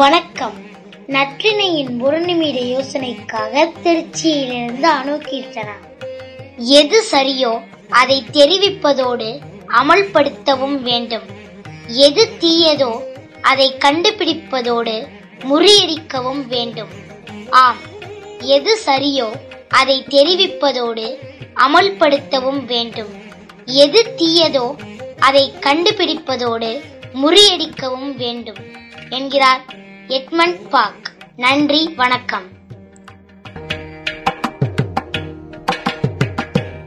வணக்கம். நற்றினையின் ஒரு நிமிட யோசனைக்காக திருச்சியிலிருந்து அணுகீர்த்தனா எது சரியோ அதை தெரிவிப்பதோடு அமல்படுத்தவும் வேண்டும். எது தீயதோ அதை கண்டுபிடிப்பதோடு முறியடிக்கவும் வேண்டும். ஆம் எது சரியோ அதை தெரிவிப்பதோடு அமல்படுத்தவும் வேண்டும். எது தீயதோ அதை கண்டுபிடிப்பதோடு முறியடிக்கவும் வேண்டும் என்கிறார் எட்மண்ட் பார்க். நன்றி வணக்கம்.